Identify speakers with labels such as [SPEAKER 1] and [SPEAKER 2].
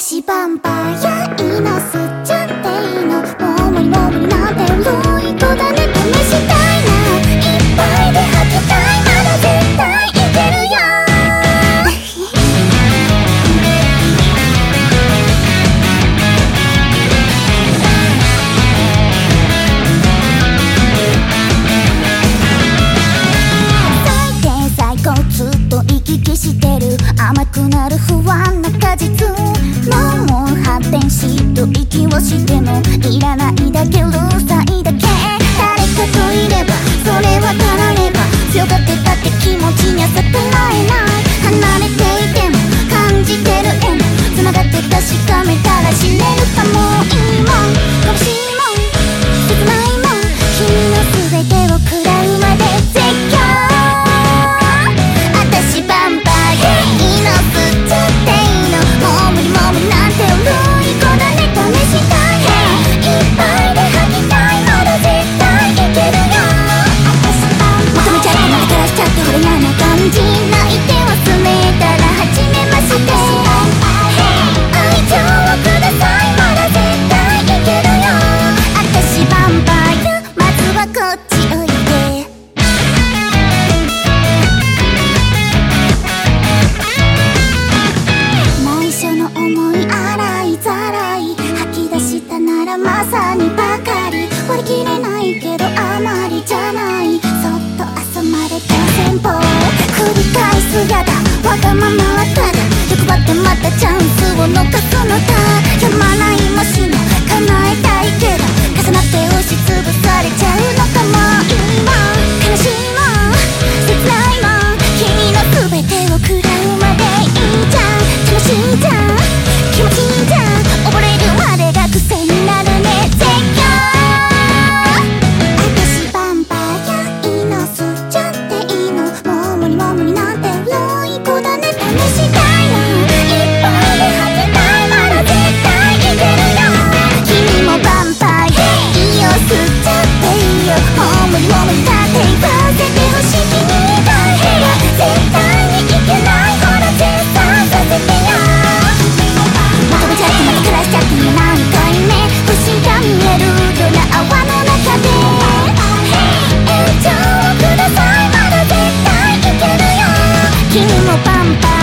[SPEAKER 1] 私バンパイアいいの吸っちゃっていいのもう無理もう無理なんてロイトだね試したいないっぱいで吐きたいまだ絶対いけるよ最低最高ずっと行き来してる甘くなる不安な果実もう発展しと息をしてもいらないだけうるさいだけ誰かといればそれはたられば。強がってたって気持ちには逆らえない離れていても感じてる絵も繋がって確かめたら知れるかも。さにばかり割り切れないけどあまりじゃないそっと遊まれた戦法繰り返すやだわがまま球もパンパン